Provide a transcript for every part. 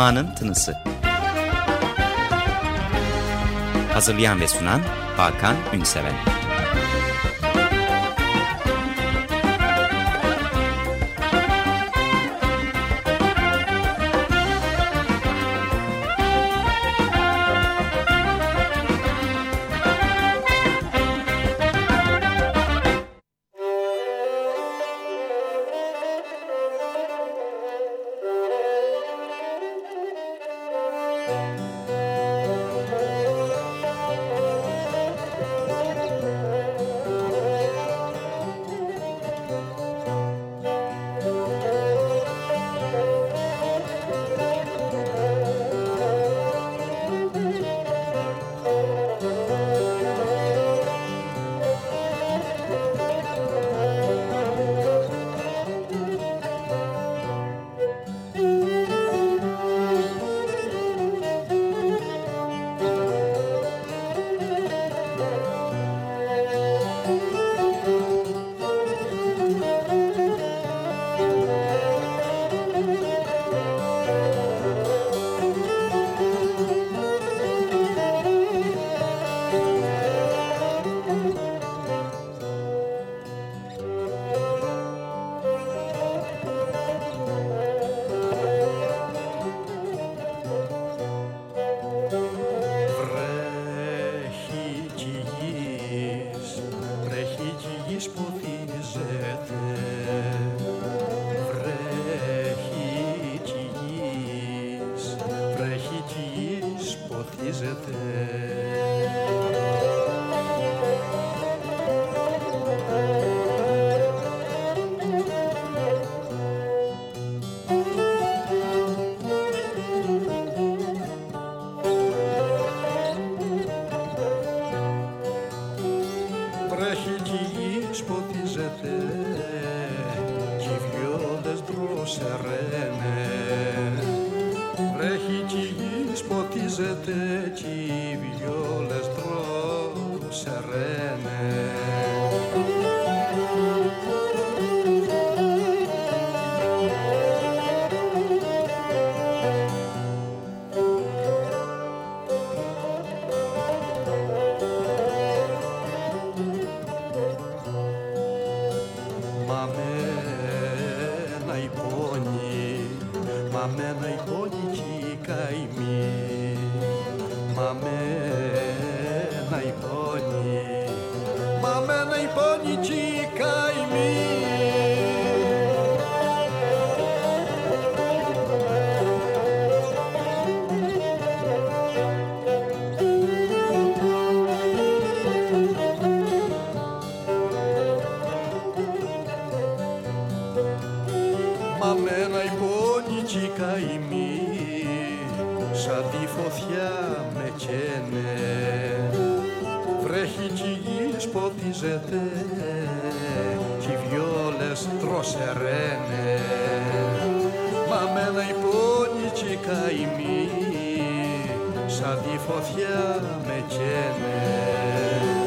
Ma'nın Tınısı. Hazırlayan ve sunan Hakan Ünseven. ποτίζεται κι οι βιόλες τροσεραίνε. Μα μένα η πόνη και η καημή σαν τη φωτιά με καίνε.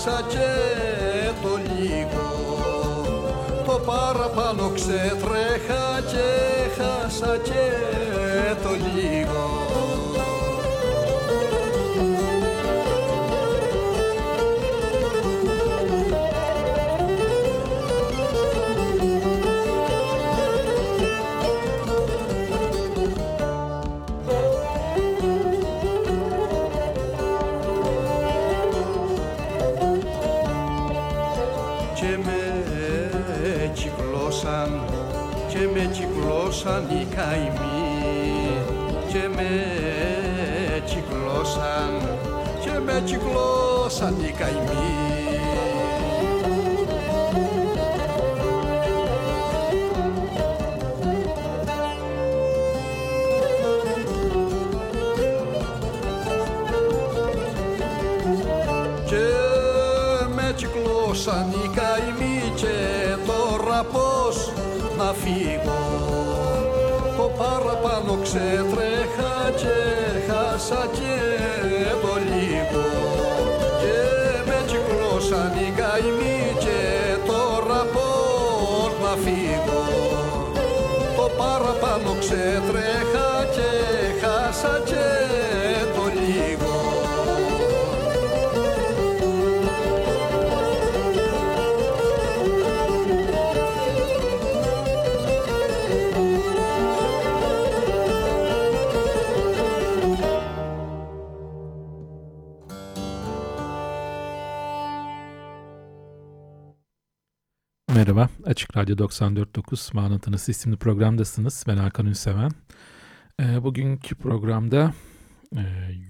χάσα και το λίγο. Το παραπάνω ξετρέχα και χάσα και το λίγο. Κυκλώσαν οι καημοί. Και με κυκλώσαν οι καημοί και τώρα πώς να φύγω. Παραπάνω ξέτρεχα και χάσα να φύγω. Το παραπάνω ξέτρεχα και χάσα και Merhaba, Açık Radyo 94.9 Mağnatınız isimli programdasınız. Ben Hakan Ünseven. E, bugünkü programda e,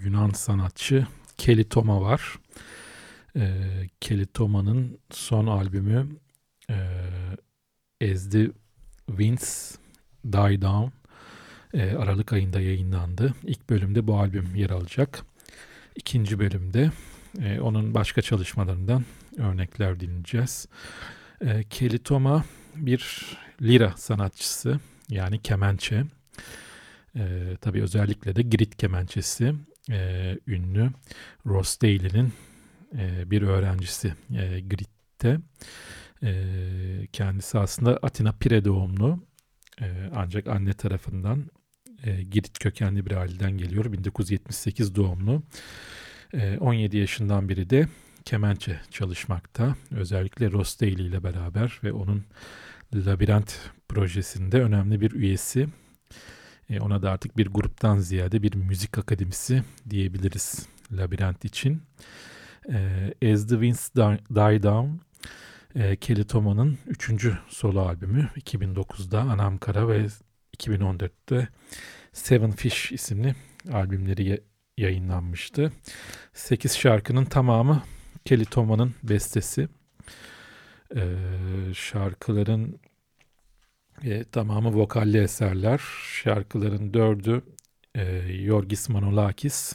Yunan sanatçı Kelly Toma var. E, Kelly Toma'nın son albümü e, As the Winds Die Down e, Aralık ayında yayınlandı. İlk bölümde bu albüm yer alacak. İkinci bölümde e, onun başka çalışmalarından örnekler dinleyeceğiz. E, Kelly Toma bir lira sanatçısı yani kemençe. E, tabii özellikle de grit kemençesi e, ünlü Ross Daly'nin e, bir öğrencisi e, Grit'te. E, kendisi aslında Atina Pire doğumlu e, ancak anne tarafından e, Girit kökenli bir aileden geliyor. 1978 doğumlu. E, 17 yaşından beri de kemençe çalışmakta. Özellikle Ross Daly ile beraber ve onun Labirent projesinde önemli bir üyesi. E, ona da artık bir gruptan ziyade bir müzik akademisi diyebiliriz Labirent için. E, As the Winds Die Down e, Kelly Toma'nın üçüncü solo albümü 2009'da Anamkara ve 2014'te Seven Fish isimli albümleri yayınlanmıştı. 8 şarkının tamamı Kelly Toma'nın bestesi. Ee, şarkıların e, tamamı vokalli eserler. Şarkıların dördü e, Yorgis Manolakis,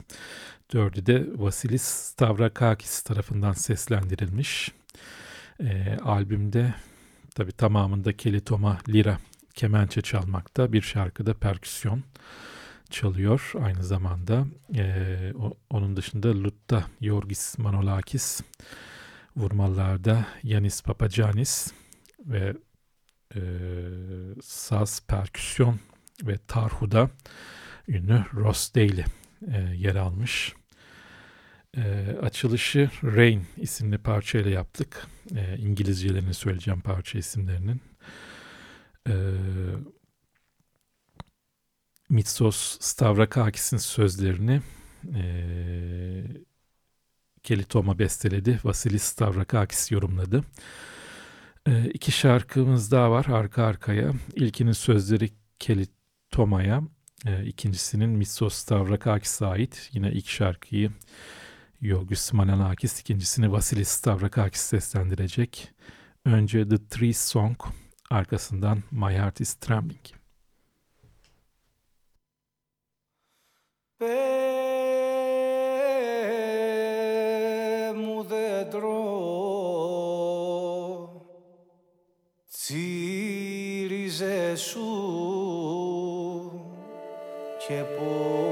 dördü de Vasilis Stavrakakis tarafından seslendirilmiş. E, albümde tabi tamamında Kelly Toma lira kemençe çalmakta, bir şarkıda perküsyon çalıyor aynı zamanda. E, o, onun dışında Lutta Yorgis Manolakis, vurmalarda Yanis Papagiannis ve e, saz, perküsyon ve tarhuda ünlü Ross Daly e, yer almış. E, açılışı Rain isimli parçayla yaptık. E, İngilizcelerini söyleyeceğim parça isimlerinin. E, Mitsos Stavrakakis'in sözlerini e, Kelly Toma besteledi. Vasilis Stavrakakis yorumladı. E, iki şarkımız daha var arka arkaya. İlkinin sözleri Kelly Toma'ya, e, ikincisinin Mitsos Stavrakakis'e ait. Yine ilk şarkıyı Yorgos Manalakis, ikincisini Vasilis Stavrakakis seslendirecek. Önce The Trees Song, arkasından My Heart is Trembling. Μου δέντρο τσίριζε σου και πως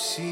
see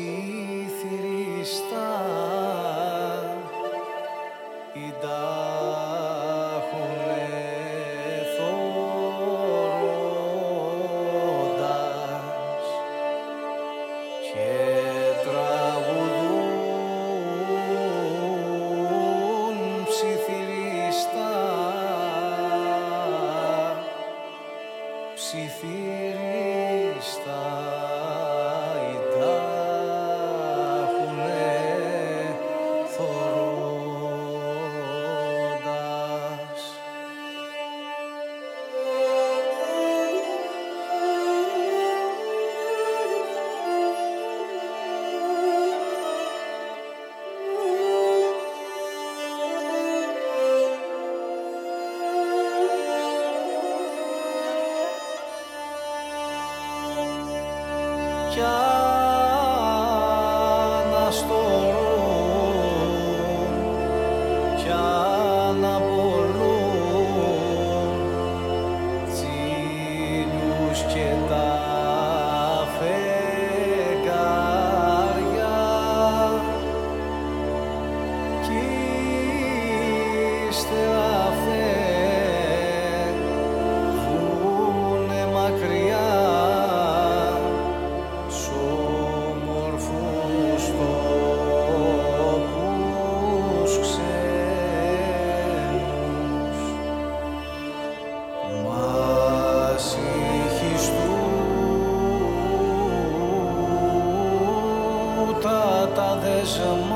some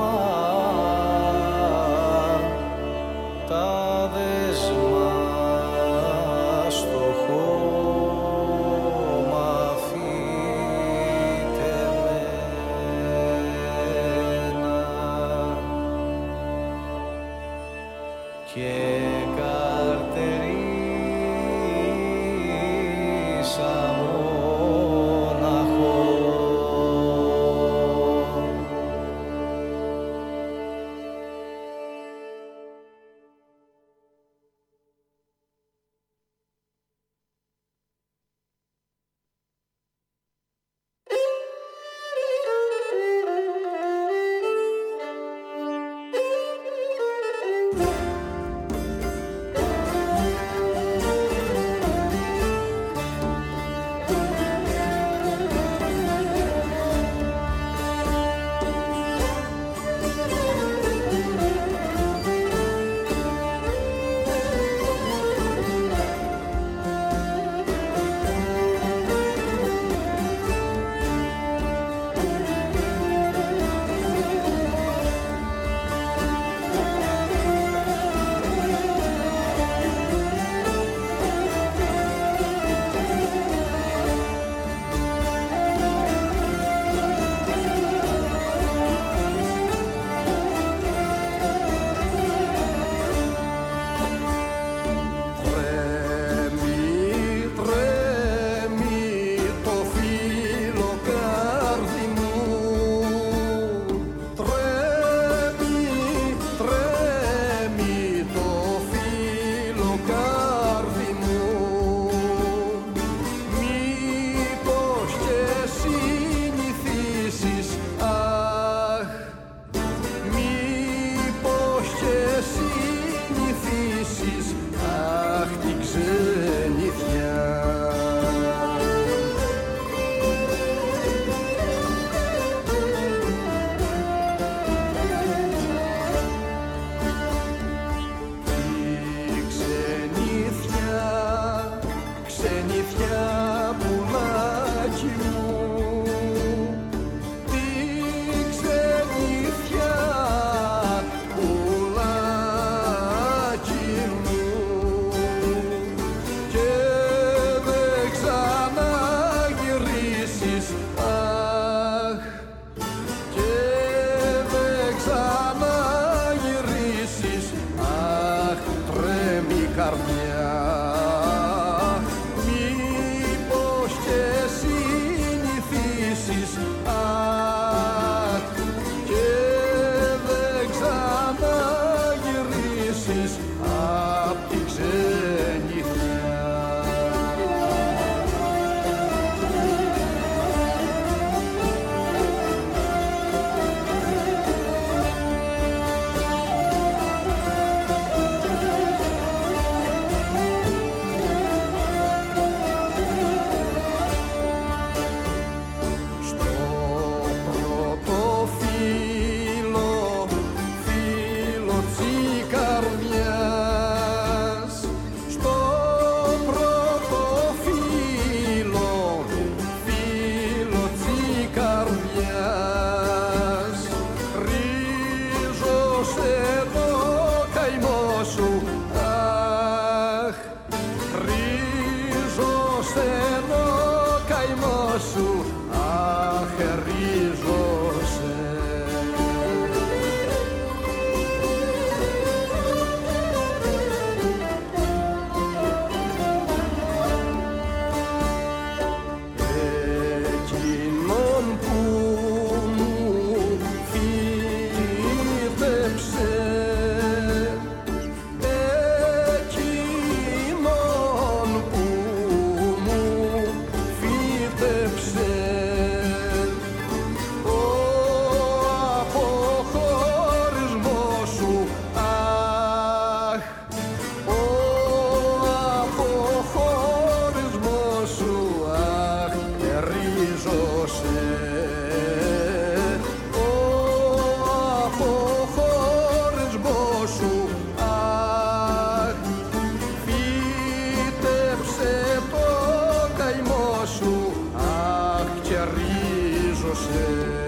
José.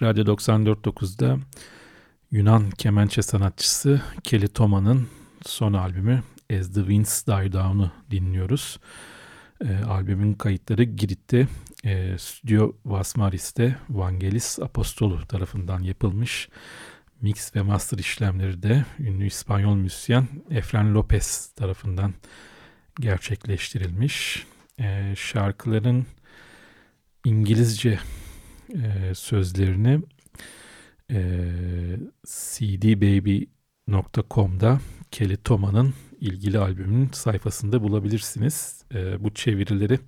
Açık Radyo 94.9'da Yunan kemençe sanatçısı Kelly Toma'nın son albümü As the Winds Die Down'u dinliyoruz. E, albümün kayıtları Girit'te, e, Stüdyo Vasmaris'te Vangelis Apostolu tarafından yapılmış. Mix ve master işlemleri de ünlü İspanyol müzisyen Efren Lopez tarafından gerçekleştirilmiş. E, şarkıların İngilizce e, sözlerini e, cdbaby.com'da Kelly Toma'nın ilgili albümün sayfasında bulabilirsiniz. E, bu çevirileri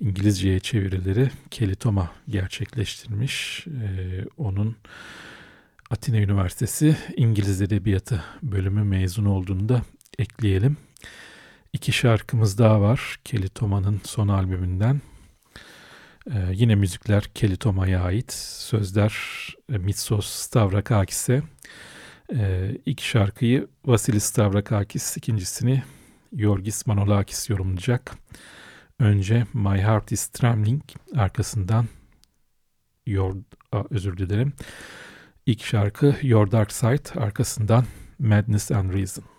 İngilizceye çevirileri Kelly Toma gerçekleştirmiş. E, onun Atina Üniversitesi İngiliz Edebiyatı bölümü mezun olduğunu da ekleyelim. İki şarkımız daha var Kelly Toma'nın son albümünden. Ee, yine müzikler Kelly Toma'ya ait. Sözler e, Mitsos Stavrakakis'e. Ee, ilk şarkıyı Vasilis Stavrakakis, ikincisini Yorgis Manolakis yorumlayacak. Önce My Heart is Trembling, arkasından Your, a, özür dilerim. İlk şarkı Your Dark Side, arkasından Madness and Reason.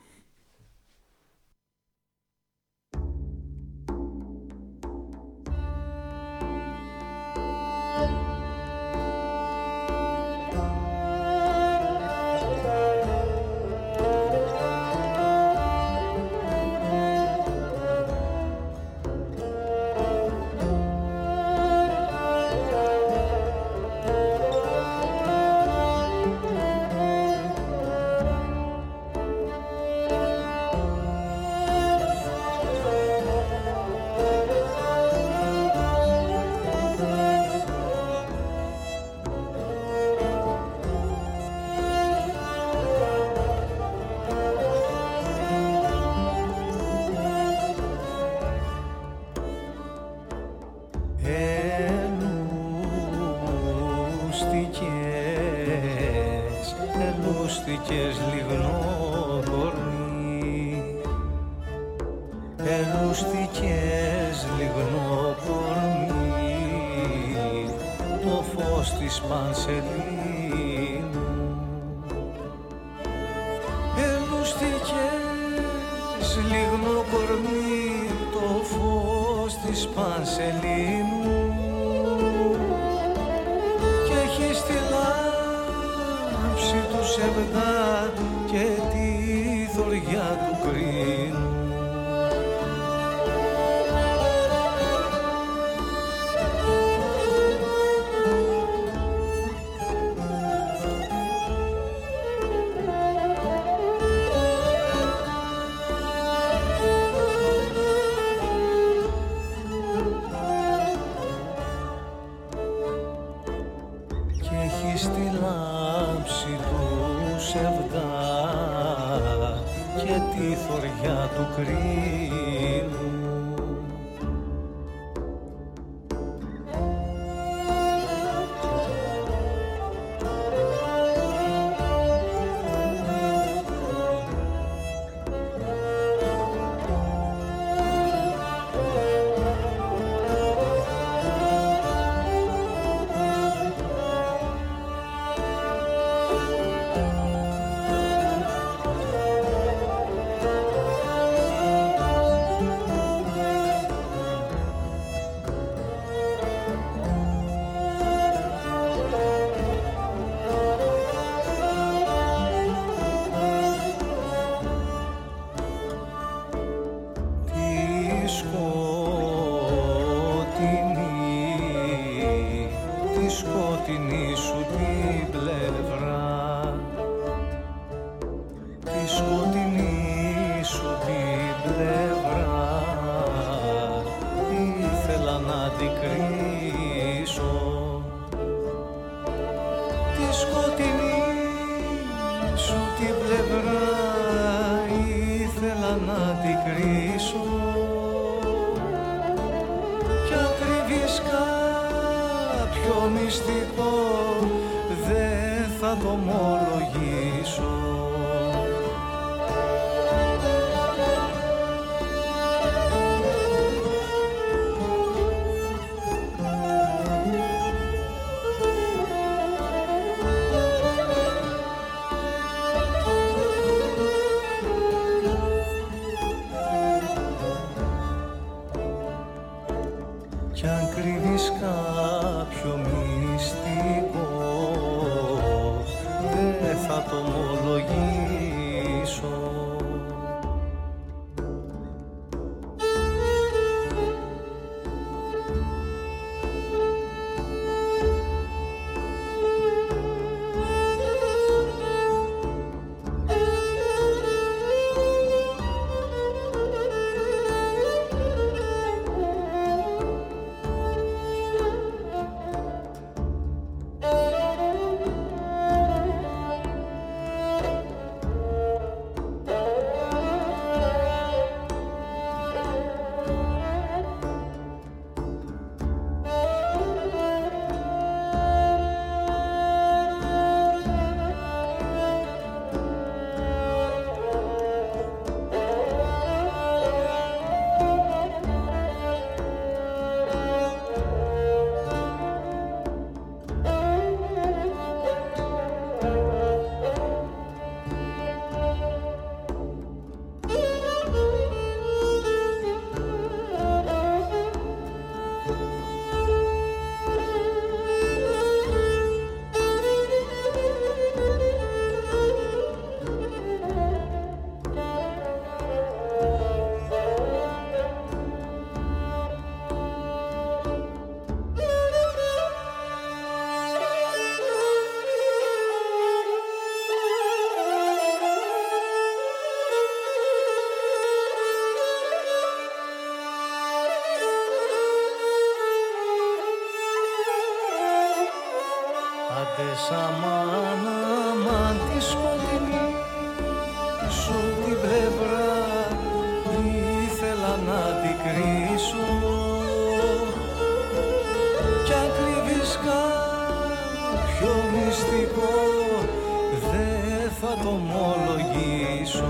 Το ομολογήσω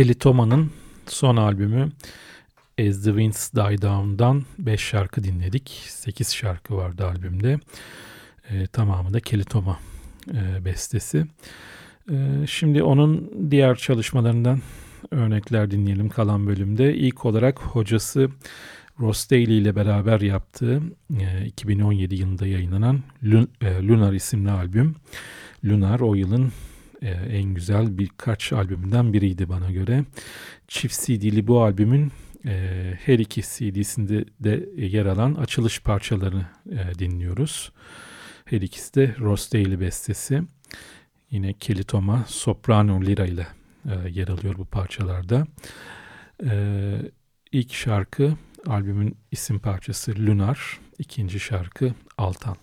Kelly Toma'nın son albümü As the Winds Die Down'dan 5 şarkı dinledik. 8 şarkı vardı albümde. E, tamamı da Kelly Toma e, bestesi. E, şimdi onun diğer çalışmalarından örnekler dinleyelim kalan bölümde. İlk olarak hocası Ross Daly ile beraber yaptığı e, 2017 yılında yayınlanan e, Lunar isimli albüm. Lunar o yılın e, en güzel birkaç albümünden biriydi bana göre. Çift CD'li bu albümün e, her iki CD'sinde de yer alan açılış parçalarını e, dinliyoruz. Her ikisi de Ross Daly bestesi. Yine Kelly Toma soprano lira ile yer alıyor bu parçalarda. E, ilk şarkı albümün isim parçası Lunar, ikinci şarkı Altan.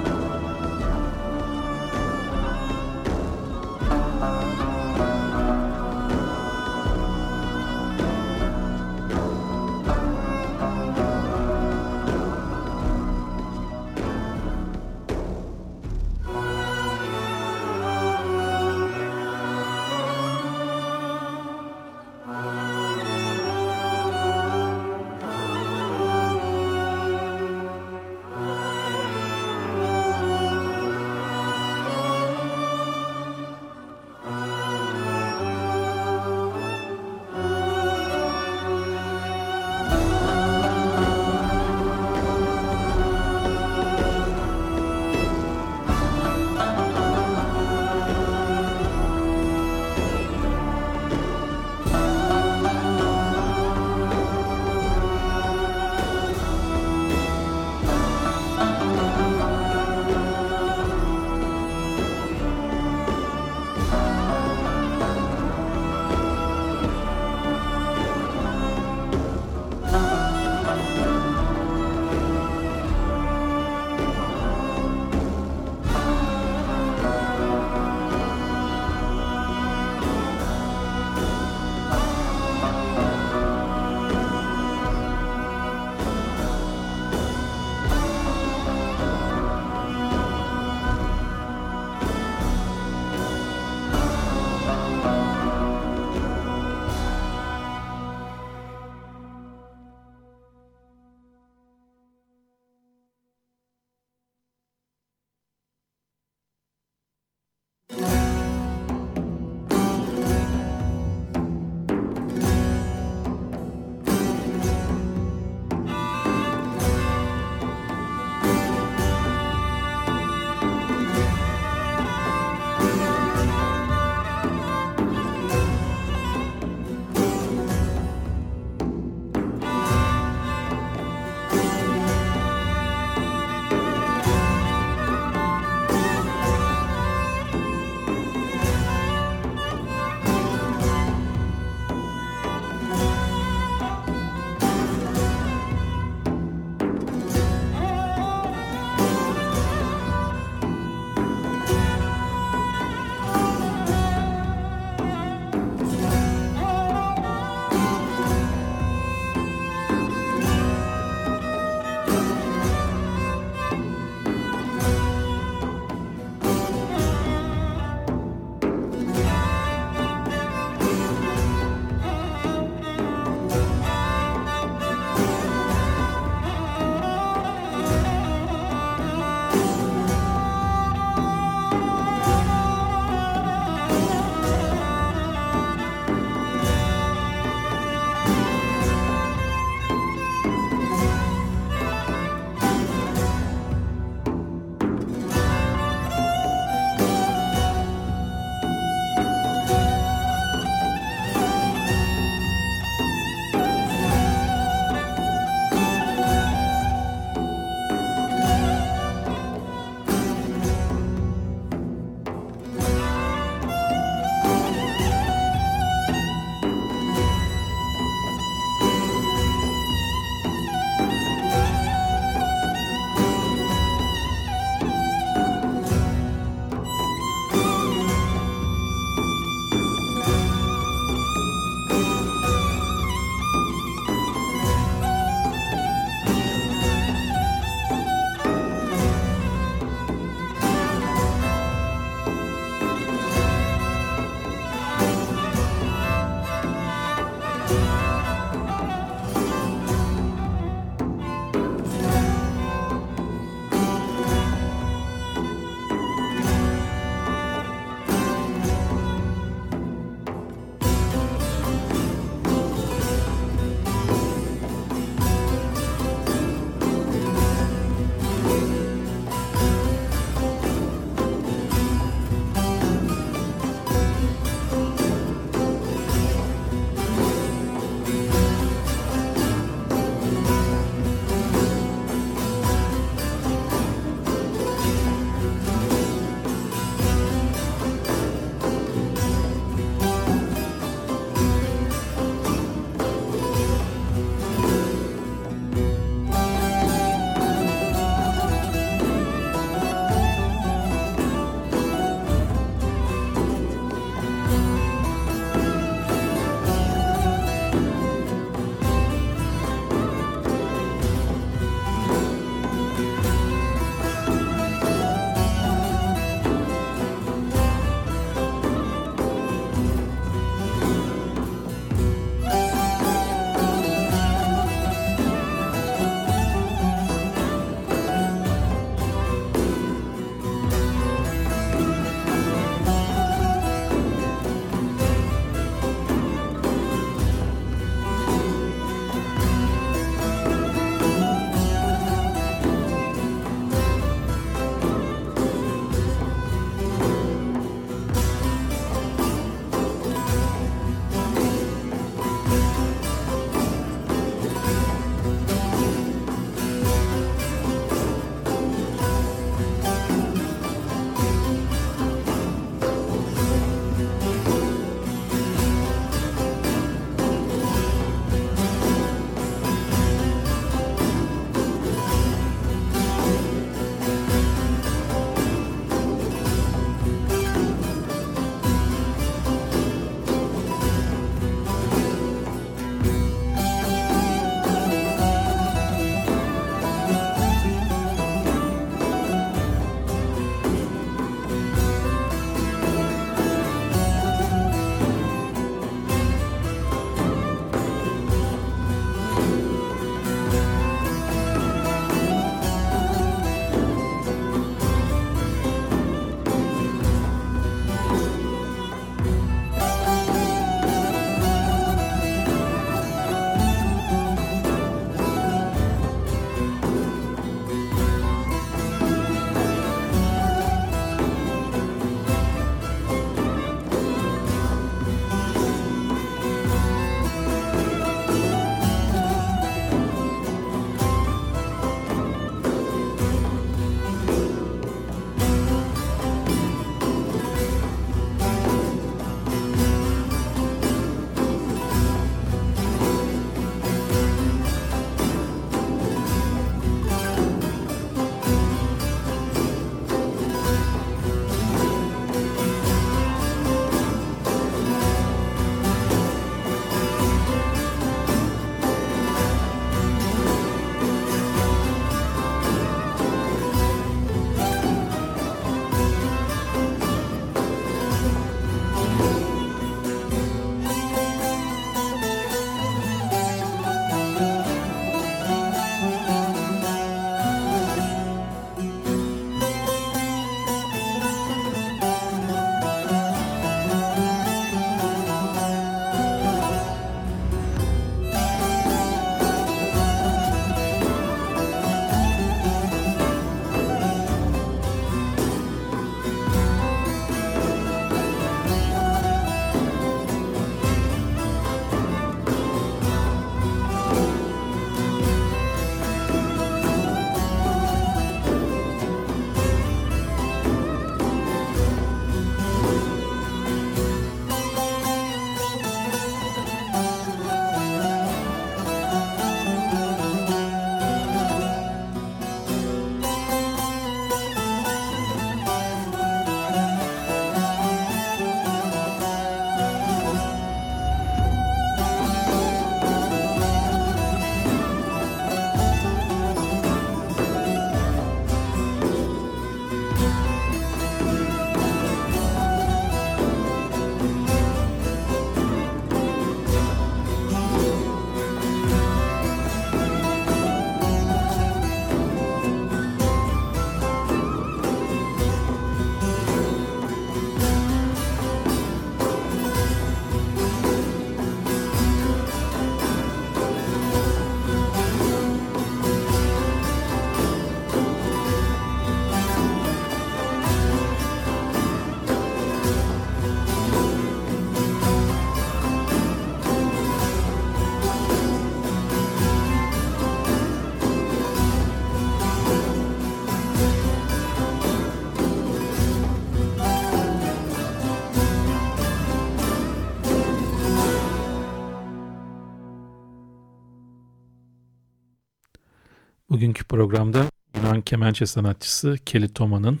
Programda Yunan kemençe sanatçısı Kelly Toma'nın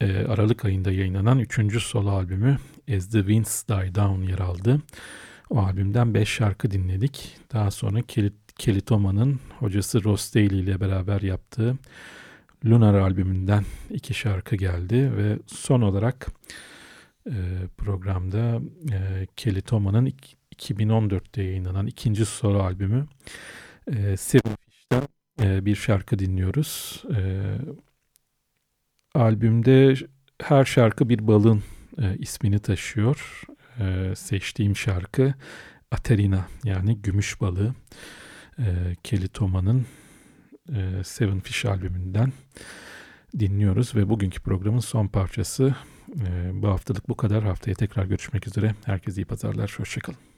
e, Aralık ayında yayınlanan 3. solo albümü As the Winds Die Down yer aldı. O albümden 5 şarkı dinledik. Daha sonra Kelly, Kelly Toma'nın hocası Ross Daly ile beraber yaptığı Lunar albümünden iki şarkı geldi ve son olarak e, programda e, Kelly Toma'nın 2014'te yayınlanan ikinci solo albümü e, Seven Fish'ten e, bir şarkı dinliyoruz. E, albümde her şarkı bir balın e, ismini taşıyor. E, seçtiğim şarkı Aterina yani gümüş balığı. E, Kelly Toma'nın e, Seven Fish albümünden dinliyoruz ve bugünkü programın son parçası. Bu haftalık bu kadar. Haftaya tekrar görüşmek üzere. Herkese iyi pazarlar. Hoşçakalın.